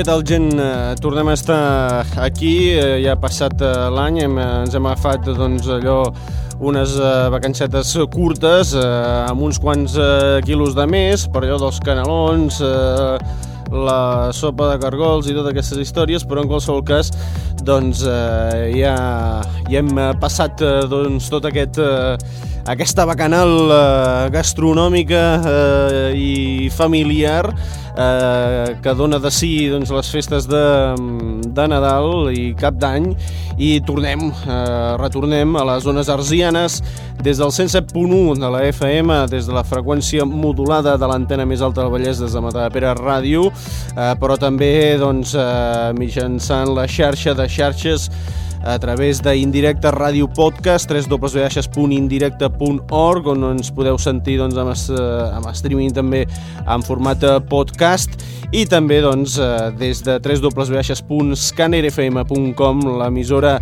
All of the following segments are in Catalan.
Què tal, gent? Eh, Tornem a estar aquí, eh, ja ha passat eh, l'any, ens hem agafat doncs, allò unes vacancetes curtes amb uns quants quilos de més per allò dels canelons, la sopa de cargols i totes aquestes històries, però en qualsevol cas doncs, ja, ja hem passat doncs, tot aquest, eh, aquesta bacanal eh, gastronòmica eh, i familiar eh, que dona de si doncs, les festes de, de Nadal i Cap d'Any. I tornem, eh, retornem a les zones arsianes des del 107.1 de la FM, des de la freqüència modulada de l'antena més alta del Vallès, des de Matadepera Ràdio, eh, però també doncs, eh, mitjançant la xarxa de xarxes a través d'Indirecte Ràdio Podcast, www.indirecte.org, on ens podeu sentir doncs, amb, es, amb streaming també en format podcast i també doncs, des de www.scannerfm.com, l'emissora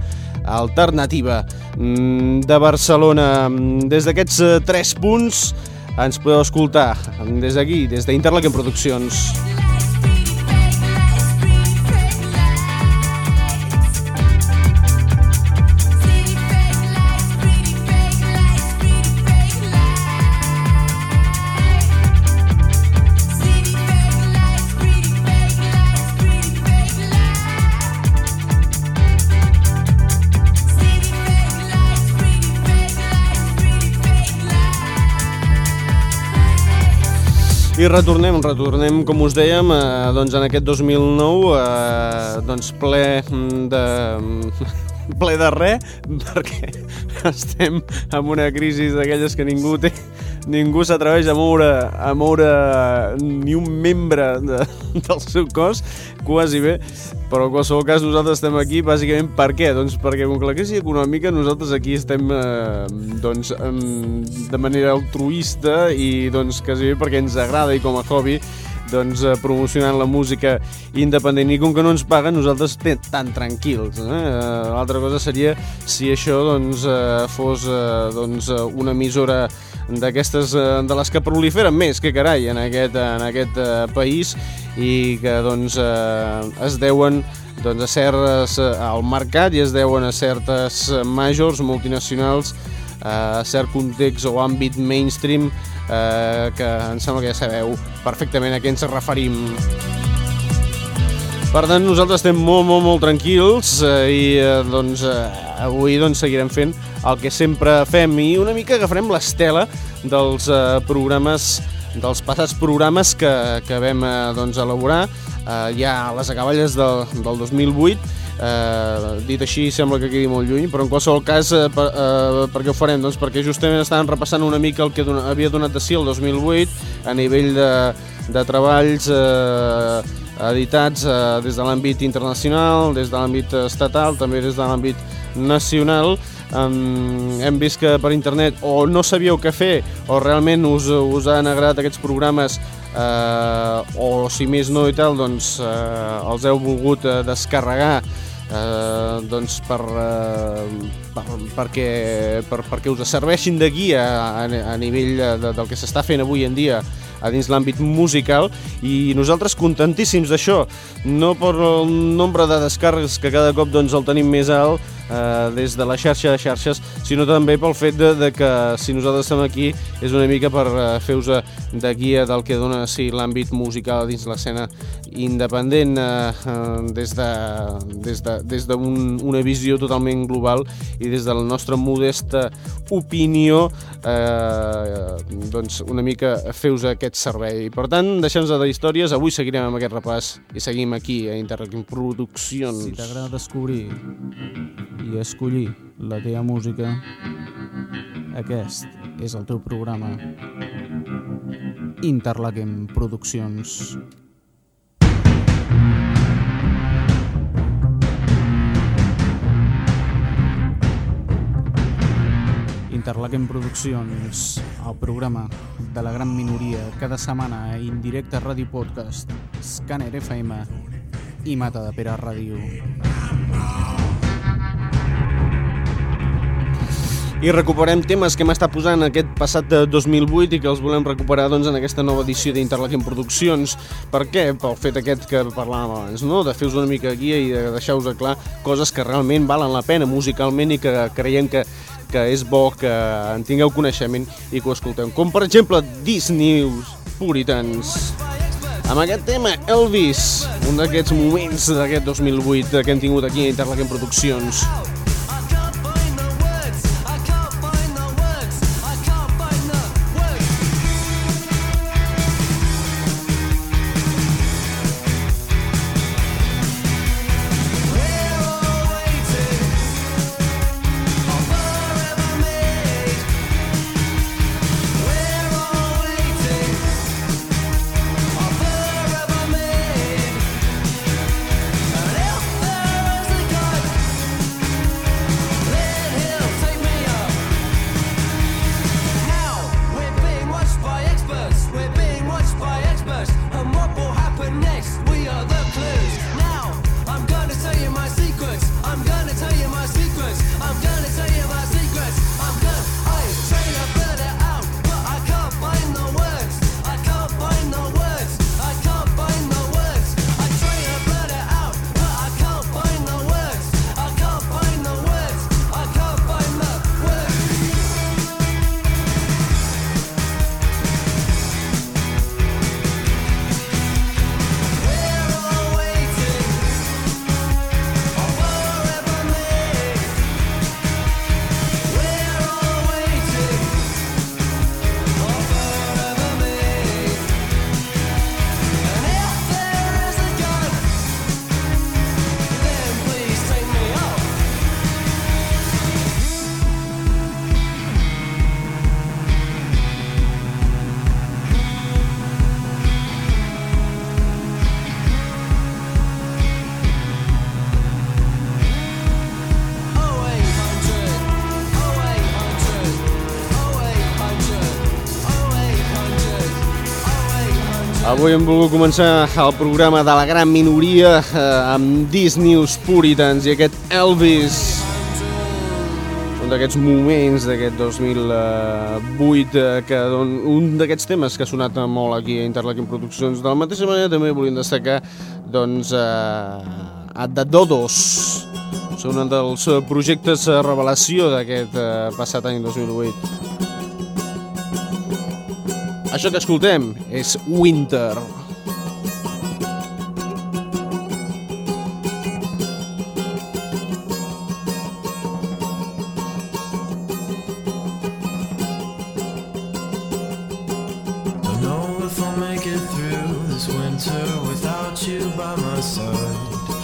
alternativa de Barcelona. Des d'aquests tres punts ens podeu escoltar des d'aquí, des d'Interlaken Produccions. I retornem, retornem, com us dèiem, eh, doncs en aquest 2009, eh, doncs ple de ple de res, perquè estem en una crisi d'aquelles que ningú té, ningú s'atreveix a moure a moure ni un membre de, del seu cos, quasi bé, però en qualsevol cas nosaltres estem aquí bàsicament per què? Doncs perquè com que la crisi econòmica nosaltres aquí estem eh, doncs, de manera altruista i doncs quasi bé perquè ens agrada i com a hobby doncs, eh, promocionant la música independent i com que no ens paguen nosaltres estem tan tranquils eh? l'altra cosa seria si això doncs, eh, fos eh, doncs, una emissora d'aquestes de les que proliferen més que carai en aquest, en aquest eh, país i que doncs, eh, es deuen doncs, a certes, al mercat i es deuen a certes majors multinacionals a cert context o àmbit mainstream eh, que em sembla que ja sabeu perfectament a què ens referim. Per tant, nosaltres estem molt, molt, molt tranquils eh, i eh, doncs, eh, avui doncs, seguirem fent el que sempre fem i una mica agafarem l'estela dels eh, programes dels passats programes que, que vam eh, doncs, elaborar eh, ja a les acaballes del, del 2008 Eh, dit així sembla que quedi molt lluny, però en qualsevol cas eh, per, eh, per què ho farem? Doncs perquè justament estàvem repassant una mica el que dona, havia donat de si el 2008 a nivell de, de treballs eh, editats eh, des de l'àmbit internacional, des de l'àmbit estatal, també des de l'àmbit nacional. Um, hem vist que per internet o no sabíeu què fer o realment us, us han agradat aquests programes eh, o si més no i tal, doncs eh, els heu volgut eh, descarregar eh, doncs per, eh, per, perquè, per, perquè us serveixin de guia a, a nivell de, del que s'està fent avui en dia a dins l'àmbit musical. I nosaltres contentíssims d'això, no per el nombre de descàrregues que cada cop doncs, el tenim més alt eh, des de la xarxa de xarxes, sinó també pel fet de, de que si nosaltres estem aquí és una mica per eh, fer-vos de guia del que dona sí, l'àmbit musical dins l'escena independent eh, eh des d'una de, des de, des un, una visió totalment global i des de la nostra modesta opinió eh, doncs una mica aquest aquest servei. Per tant, deixem-nos de històries, avui seguirem amb aquest repàs i seguim aquí a Interrequim Produccions. Si t'agrada descobrir i escollir la teva música, aquest és el teu programa Interlaquem Produccions. Interlaquem Produccions, el programa de la gran minoria, cada setmana a Indirecte Ràdio Podcast, Scanner FM i Mata de Pere Ràdio. I recuperem temes que hem estat posant aquest passat de 2008 i que els volem recuperar doncs, en aquesta nova edició d'Interlaquem Produccions. Per què? Pel fet aquest que parlàvem abans, no? de fer-vos una mica guia i de deixar-vos clar coses que realment valen la pena musicalment i que creiem que, que és bo que en tingueu coneixement i que ho escolteu. Com per exemple Disneys Puritans. Amb aquest tema, Elvis, un d'aquests moments d'aquest 2008 que hem tingut aquí a Interlaquem Produccions. Avui hem volgut començar el programa de la gran minoria eh, amb Disney's Puritans i aquest Elvis. D'aquests moments d'aquest 2008, eh, que don, un d'aquests temes que ha sonat molt aquí a Interlaquim Produccions. De la mateixa manera també volíem destacar doncs, eh, a The Dodos. Un dels projectes de revelació d'aquest eh, passat any 2008. Això que escoltem és Winter. Know make it through this winter without you by my side.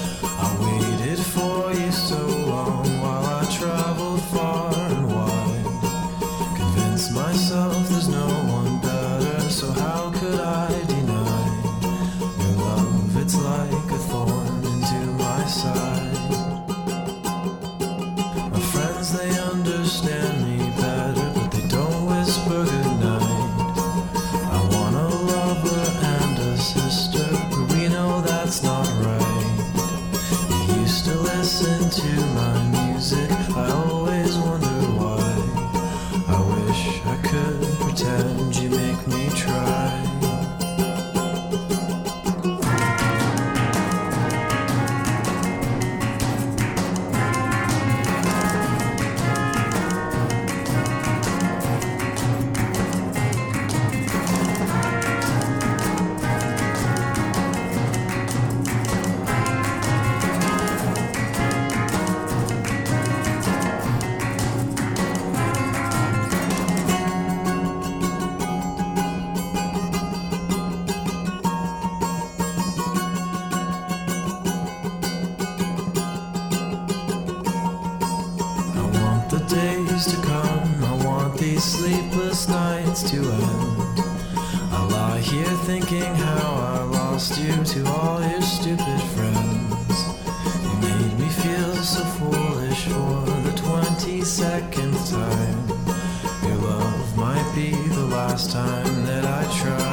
Try.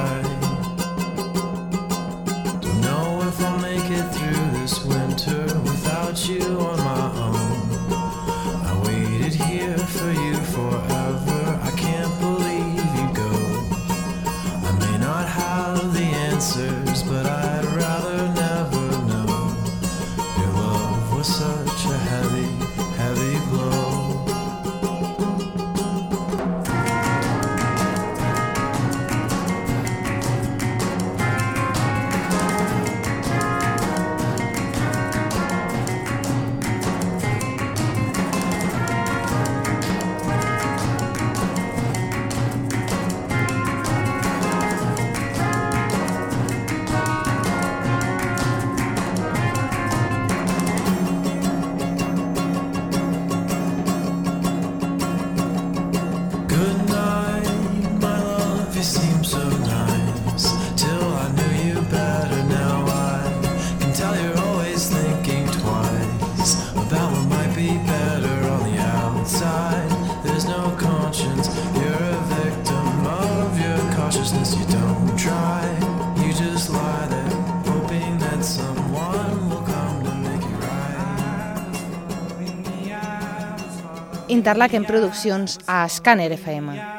Interlaken Produccions a Scanner FM.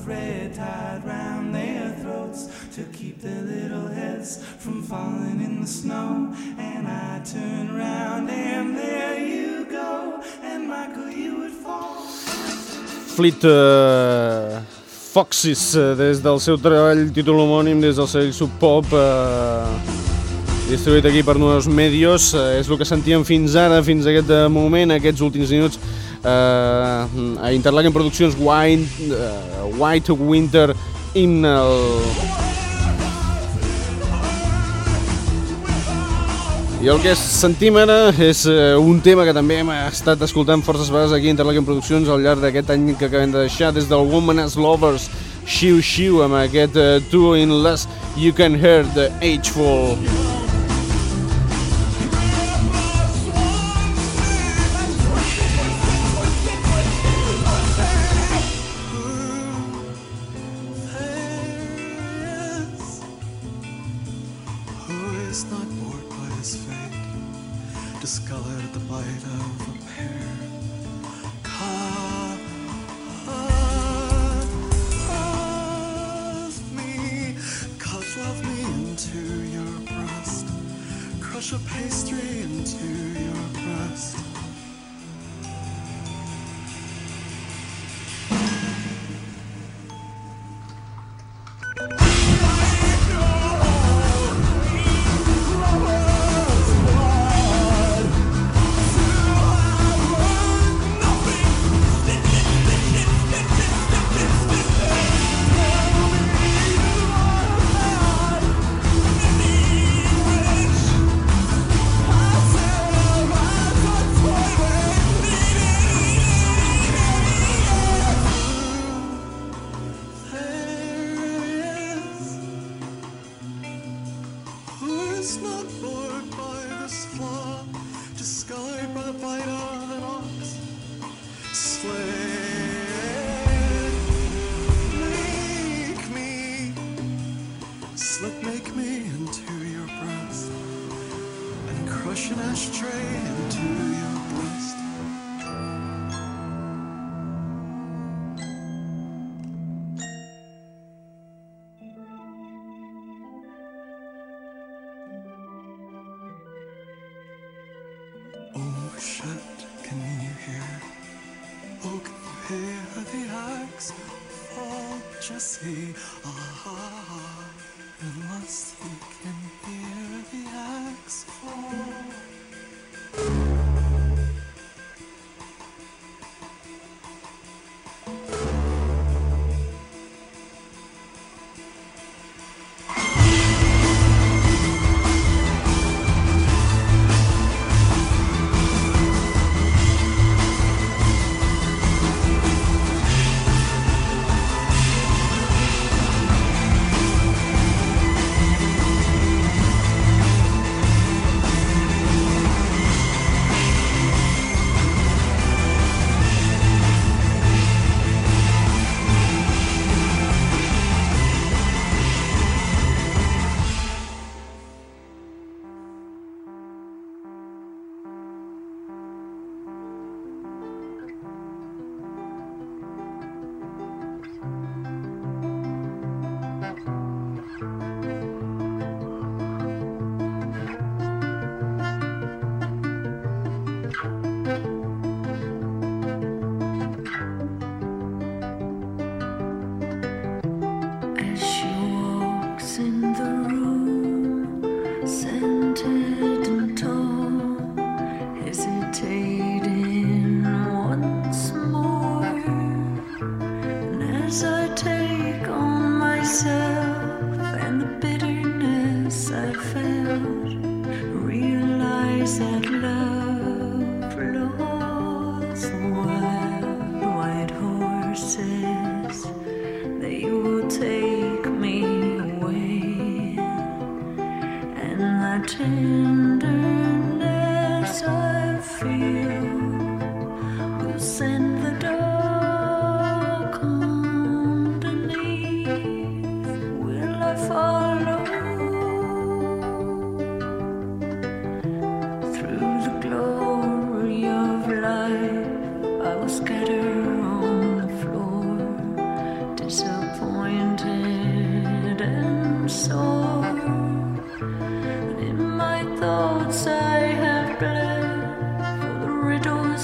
Of red tied round their throats to keep their little heads from falling in the snow. And I turned round, and there you go, and Michael, you would fall. Fleet uh, Foxes, uh, des del seu treball títol homònim, des del seu Sub Pop, uh, distribuït aquí per Nuevos Medios, uh, és el que sentíem fins ara, fins a aquest moment, aquests últims minuts, uh, a Interlaken Produccions White, uh, White Winter Hymnal. I el que sentim ara és uh, un tema que també hem estat escoltant forces vegades aquí a Interlaken Produccions al llarg d'aquest any que acabem de deixar des del Woman as Lovers Shiu Shiu amb aquest uh, Two in Less You Can Hear the Age Fall.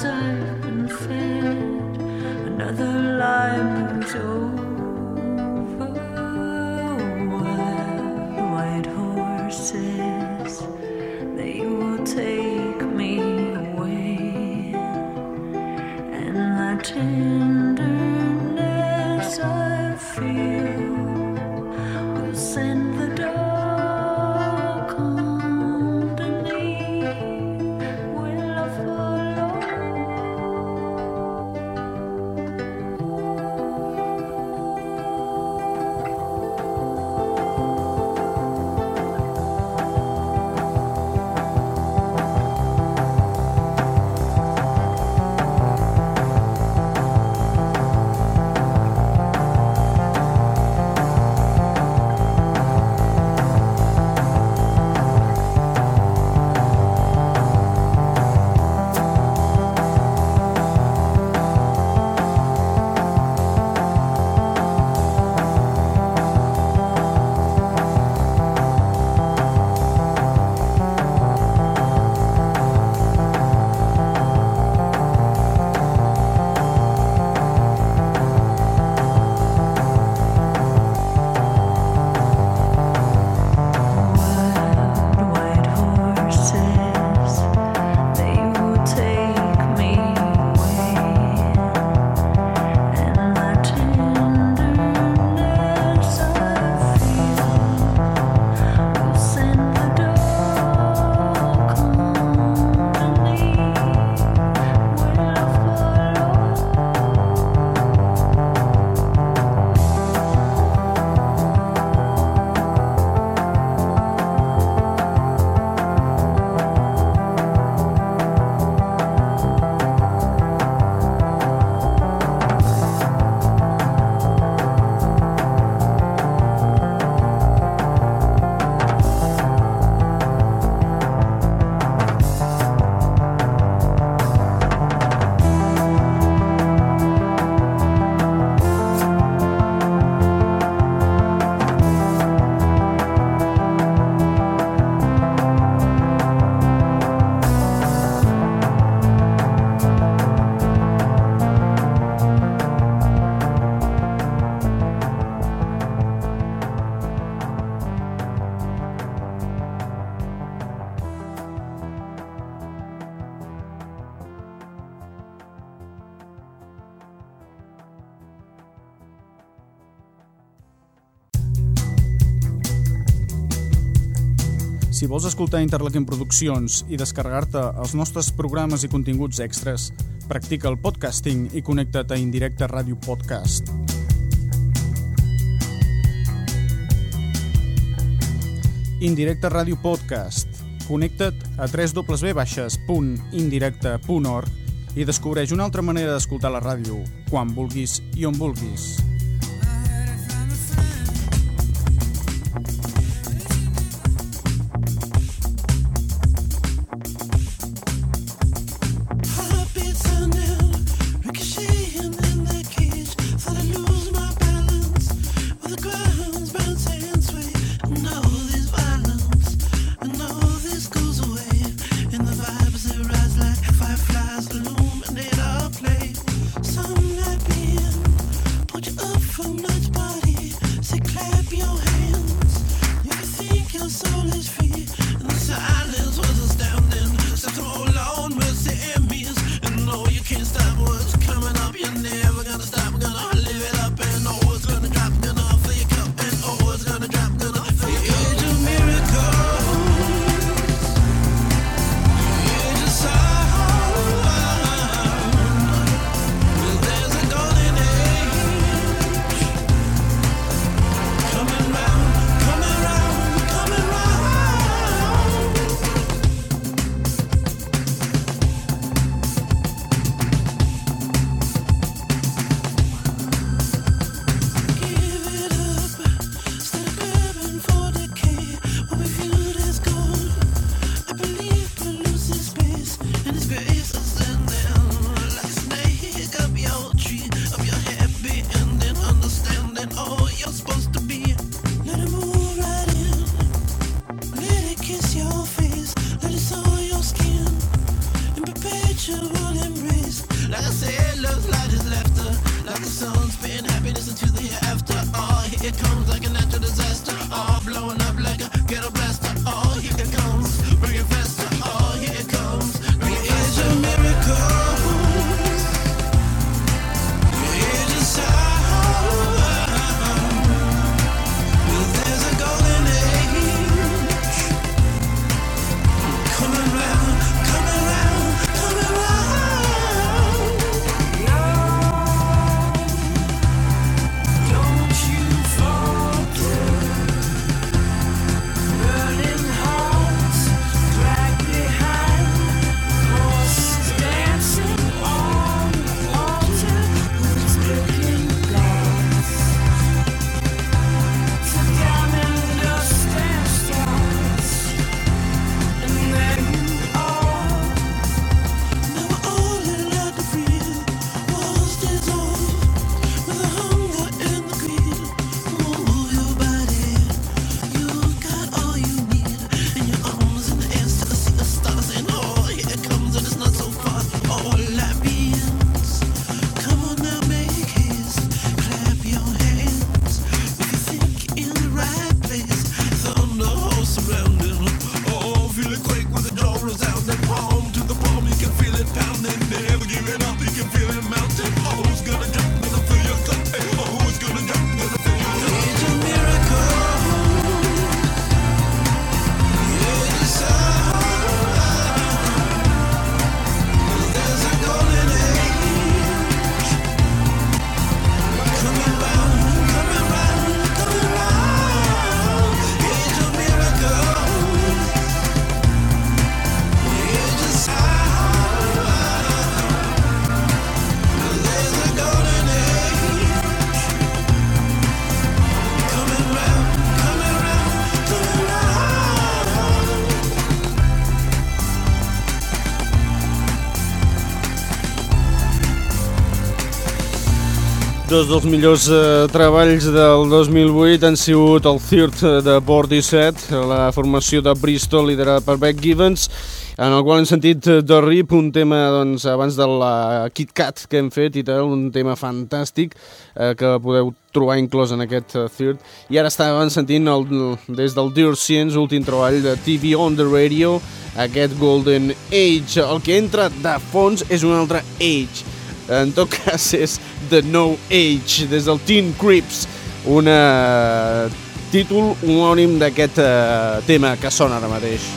I've been fed. Another lie moves Si vols escoltar Interlaken Produccions i descarregar-te els nostres programes i continguts extres, practica el podcasting i connecta't a Indirecte Ràdio Podcast. Indirecte Ràdio Podcast. Connecta't a www.indirecte.org i descobreix una altra manera d'escoltar la ràdio, quan vulguis i on vulguis. Dos dels millors eh, treballs del 2008 han sigut el Third de Portishead, la formació de Bristol liderada per Beck Givens, en el qual hem sentit eh, The Rip, un tema doncs, abans de la Kit Kat que hem fet, i tal, un tema fantàstic eh, que podeu trobar inclòs en aquest eh, Third. I ara estàvem sentint el, des del Dear Science, últim treball de TV on the Radio, aquest Golden Age. El que entra de fons és un altre Age. En tot cas, és The No Age, des del Teen Creeps, un eh, títol homònim d'aquest eh, tema que sona ara mateix.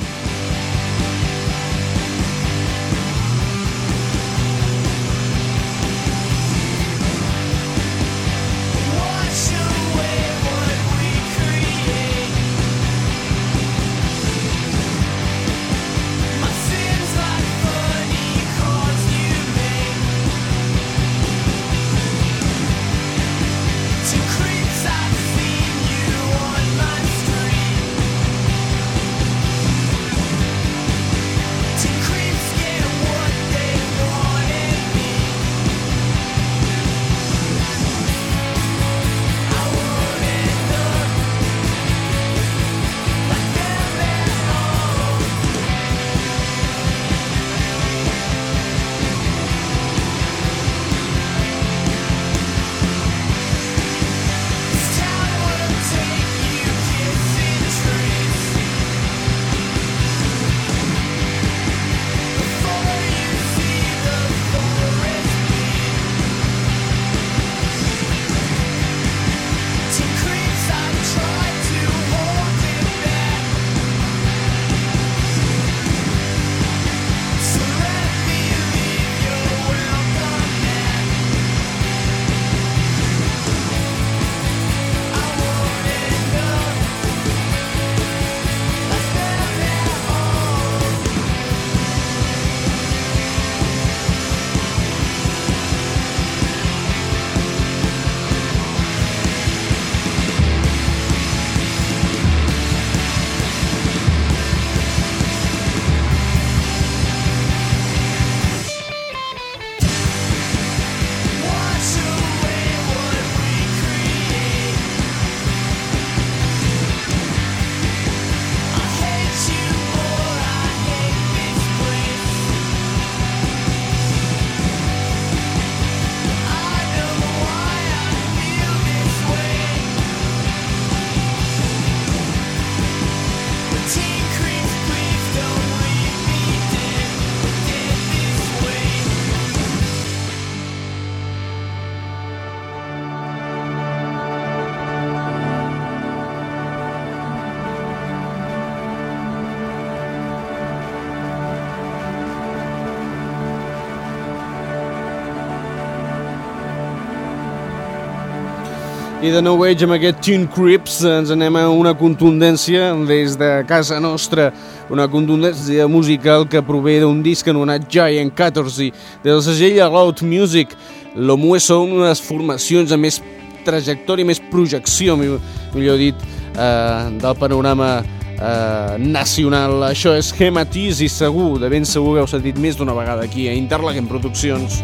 I de nou age amb aquest Tune Crips ens anem a una contundència des de casa nostra, una contundència musical que prové d'un disc anomenat Giant 14 del segell Loud Music. L'Omue són unes formacions amb més trajectòria, més projecció, millor dit, eh, del panorama eh, nacional. Això és Hematis i segur, de ben segur que heu sentit més d'una vegada aquí a Interlaken Produccions.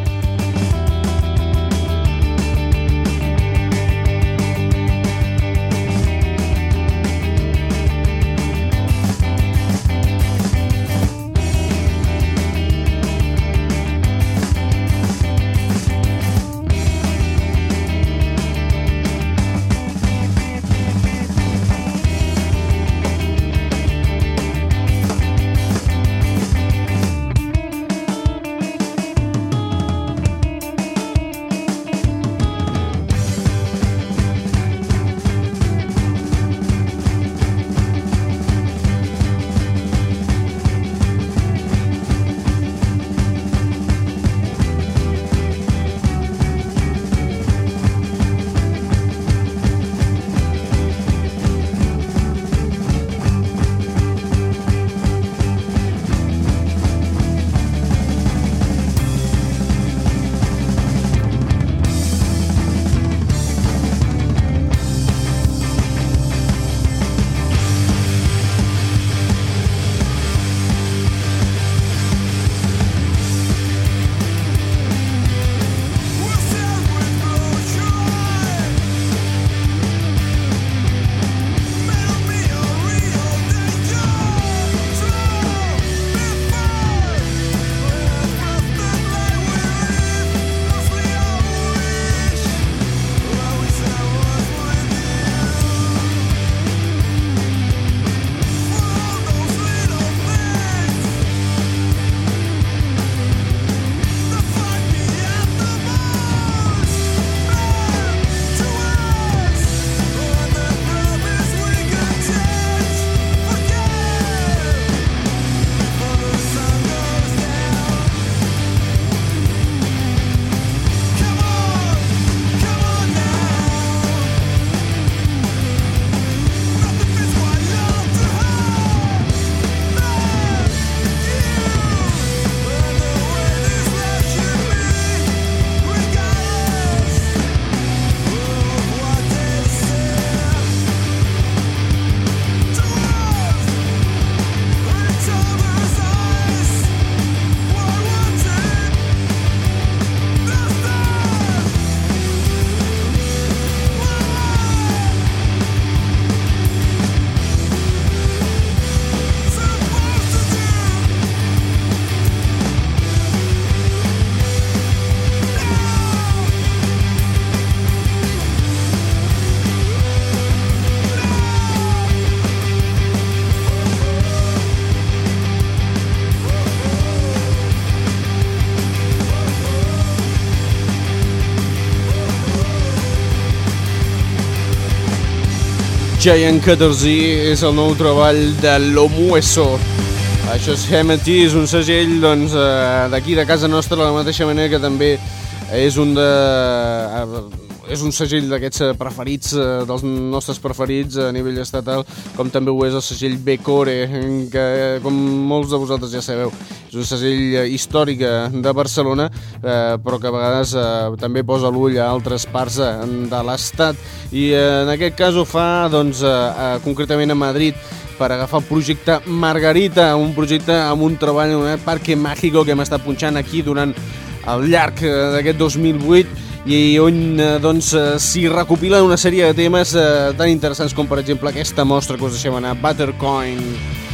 Giant Caterzi és el nou treball de Lomueso. Això és Hemety, és un segell doncs, eh, d'aquí de casa nostra, de la mateixa manera que també és un de... eh, és un segell d'aquests eh, preferits, dels nostres preferits a nivell estatal, com també ho és el segell Becore, que com molts de vosaltres ja sabeu, és un segell històric de Barcelona, eh, però que a vegades eh, també posa l'ull a altres parts eh, de l'estat. I eh, en aquest cas ho fa doncs, eh, eh, concretament a Madrid, per agafar el projecte Margarita, un projecte amb un treball en un parque màgico que hem estat punxant aquí durant al llarg eh, d'aquest 2008 i on eh, doncs, eh, recopilen una sèrie de temes eh, tan interessants com per exemple aquesta mostra que us deixem anar, Buttercoin.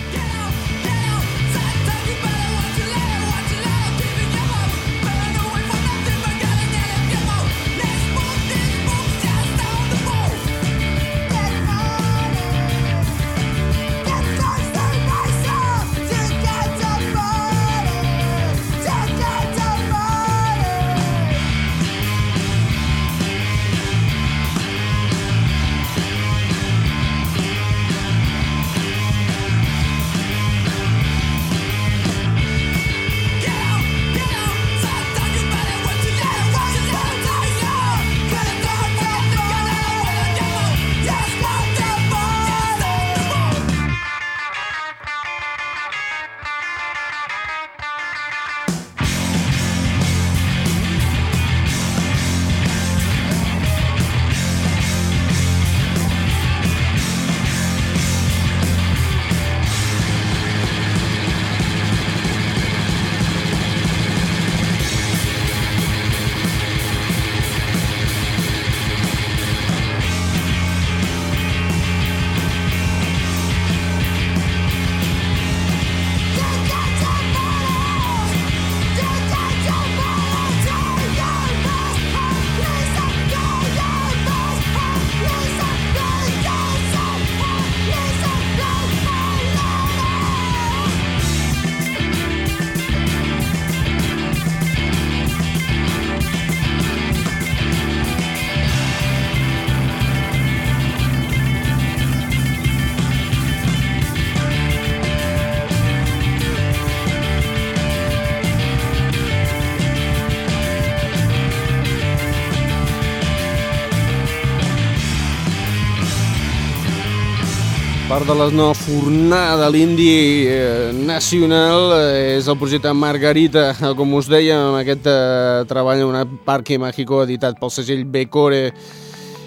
Part de la nova fornada l'indi eh, nacional eh, és el projecte Margarita, eh, com us deia, amb aquest eh, treball en un parque mágico editat pel segell Becore.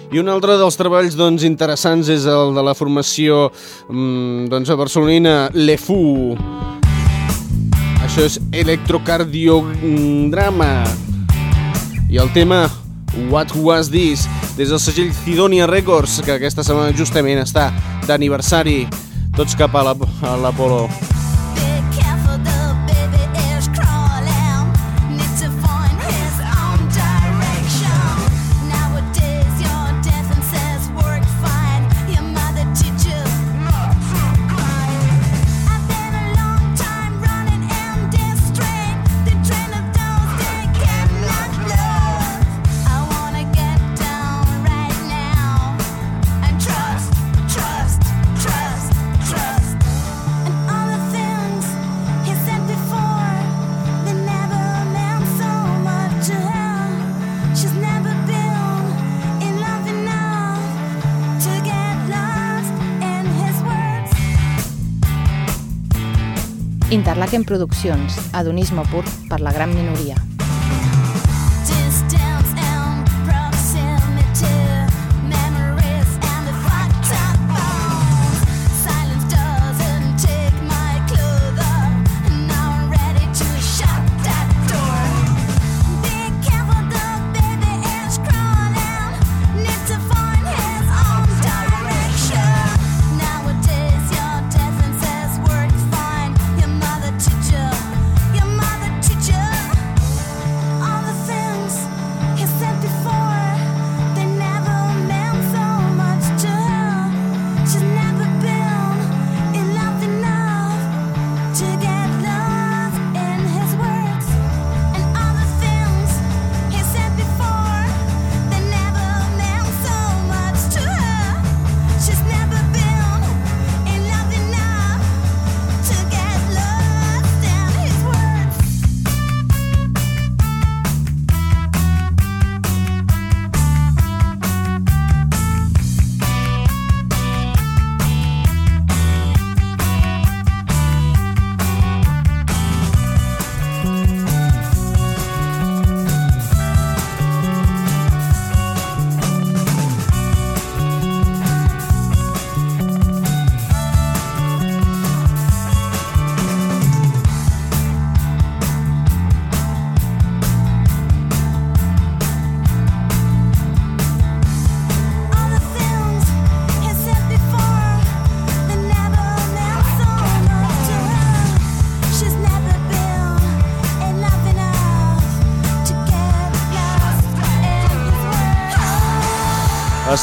I un altre dels treballs doncs, interessants és el de la formació mm, doncs, a barcelonina Lefu. Això és electrocardiodrama. I el tema What Was This? Des del segell Sidonia Records, que aquesta setmana justament està d'aniversari. Tots cap a l'Apolo. Be Interlaken Produccions, adonisme pur per la gran minoria.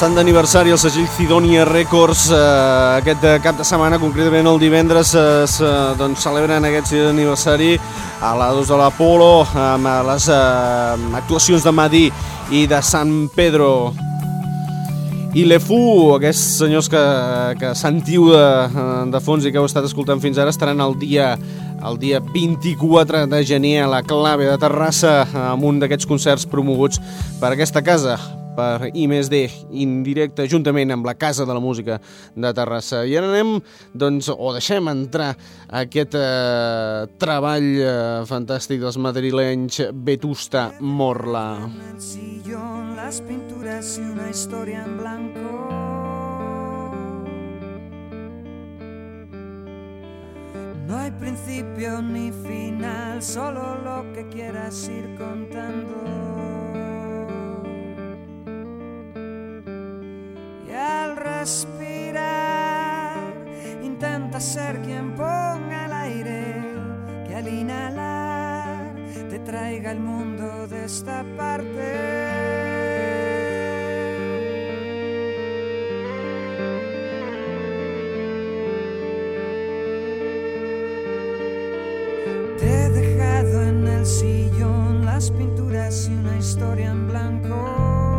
Estan d'aniversari el segell Sidonia Records eh, aquest eh, cap de setmana, concretament el divendres eh, es, eh, doncs celebren aquest aniversari a la 2 de l'Apolo amb eh, les eh, actuacions de Madí i de San Pedro. I l'EFU, aquests senyors que, que sentiu de, de fons i que heu estat escoltant fins ara, estaran el dia, el dia 24 de gener a la Clave de Terrassa amb un d'aquests concerts promoguts per aquesta casa, per I més D, indirecte, juntament amb la Casa de la Música de Terrassa. I ara anem, doncs, o deixem entrar aquest eh, treball eh, fantàstic dels madrilenys Vetusta Morla. las pinturas y una historia en blanco. No hay principio ni final, solo lo que quieras ir contando. Respirar, intenta ser quien ponga el aire, que al inhalar te traiga el mundo de esta parte. Te he dejado en el sillón las pinturas y una historia en blanco.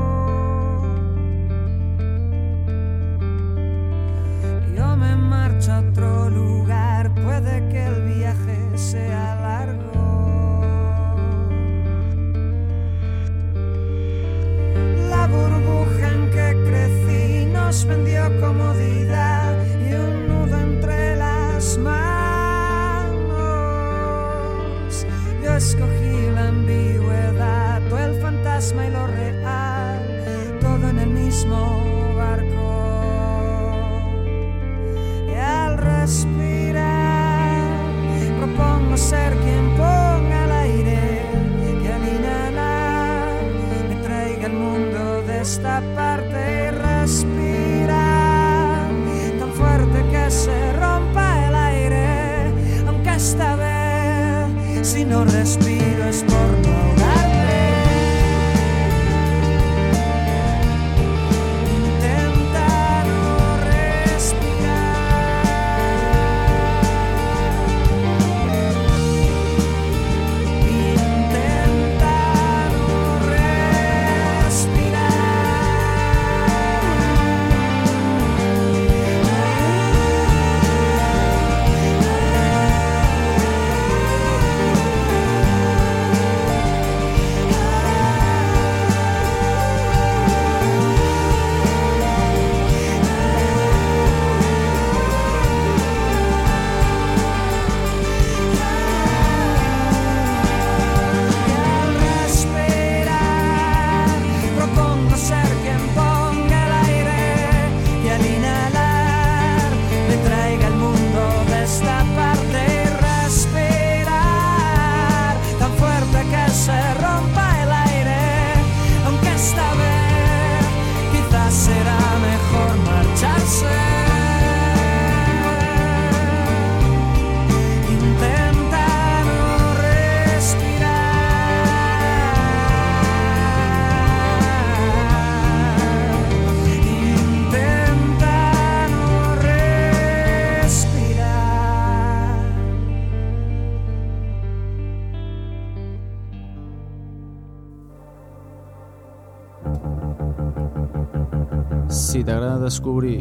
Si t'agrada descobrir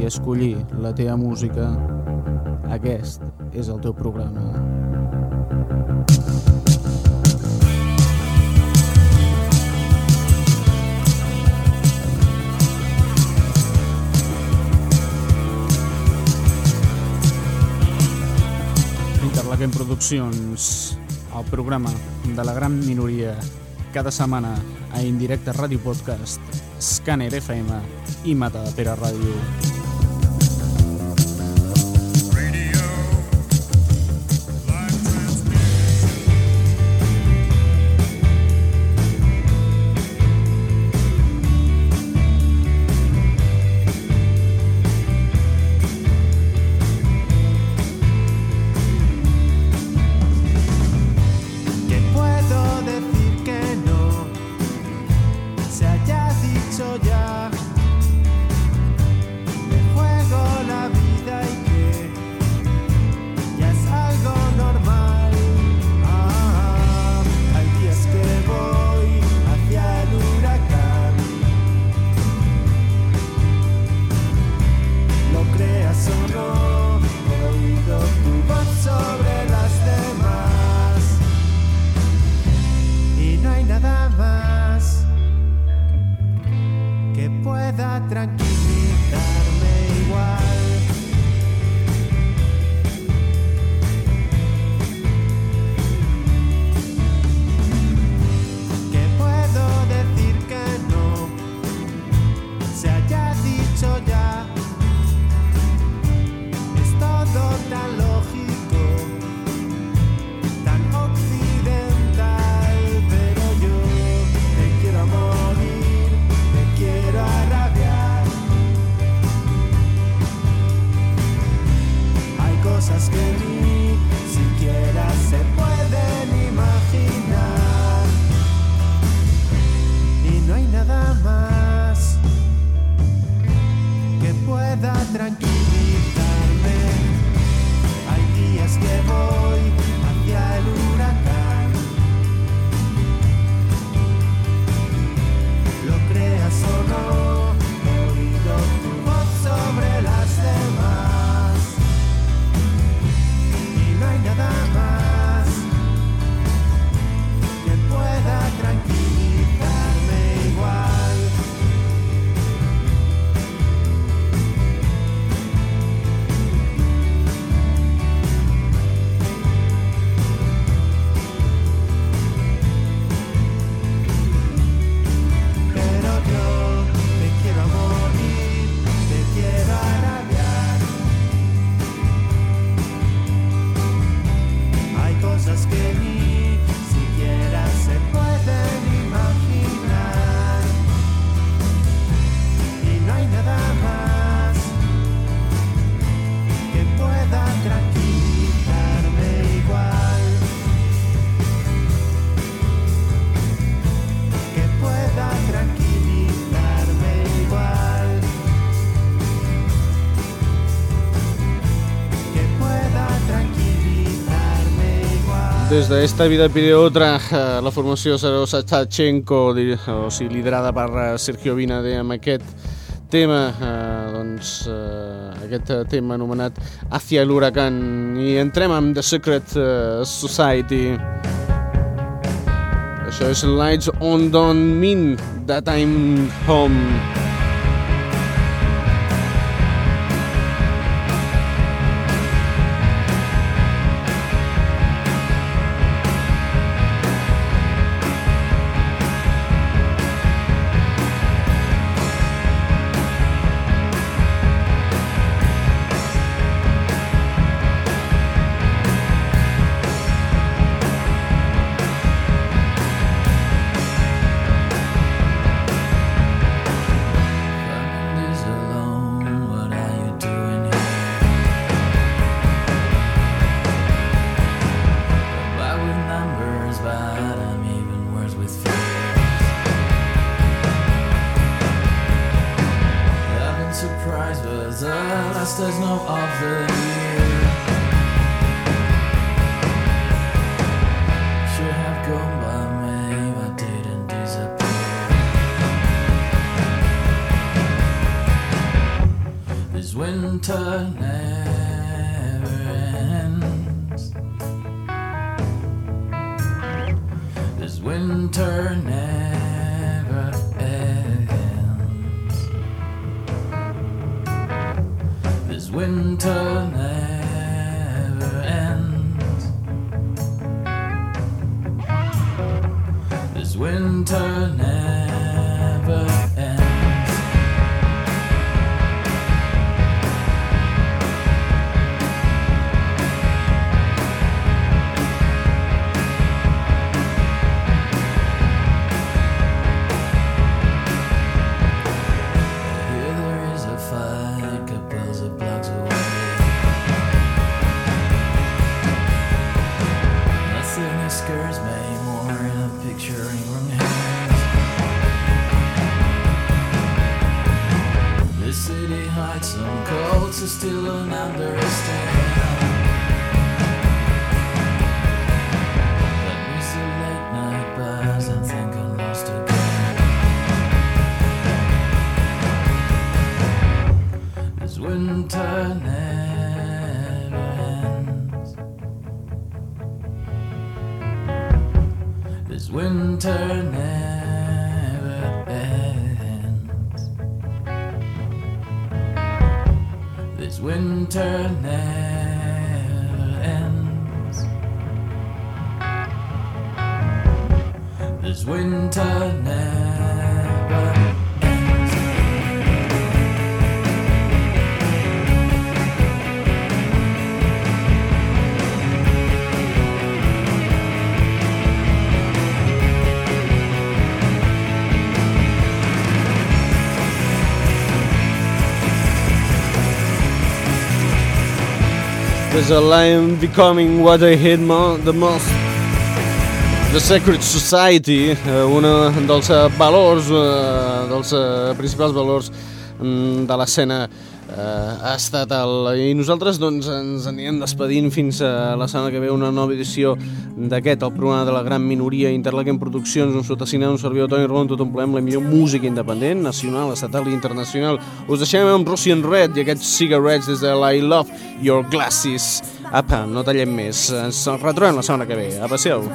i escollir la teva música, aquest és el teu programa. Interlaquem Produccions, el programa de la gran minoria, cada setmana a Indirecte Ràdio Podcast, Scanner FM i Mata de Pere Ràdio. Des d'esta vida pide otra, eh, la formació Sarosachenko, o sigui, liderada per eh, Sergio Vinade amb aquest tema, eh, doncs, eh, aquest eh, tema anomenat Hacia el huracán. I entrem amb The Secret Society. Això és Lights on Don't Mean That I'm Home. winter never ends. This winter never ends. This winter never Cause I am becoming what I hate mo the most. The Secret Society, eh, un dels eh, valors, eh, dels principals valors mm, de l'escena ha estat el... I nosaltres doncs, ens anirem despedint fins a la setmana que ve una nova edició d'aquest, el programa de la gran minoria Interlaken Produccions, un sotacineu, un servidor Toni Rodon, tot un ple amb la millor música independent, nacional, estatal i internacional. Us deixem amb Russian Red i aquests cigarettes des de la I Love Your Glasses. Apa, no tallem més. Ens retrobem la setmana que ve. A passeu.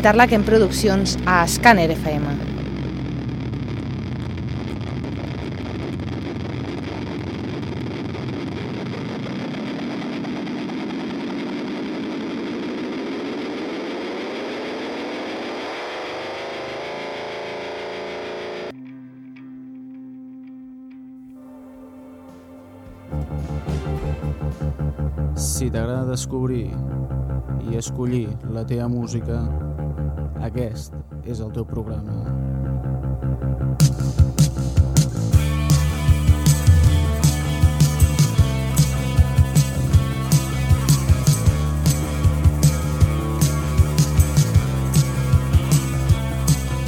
Interlaken Produccions a Scanner FM. Si t'agrada descobrir i escollir la teva música, aquest és el teu programa.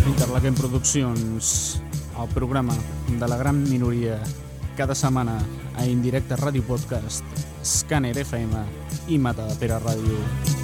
Interlaken Produccions, el programa de la gran minoria, cada setmana a Indirecte Ràdio Podcast, Scanner FM i Mata de Pere Ràdio.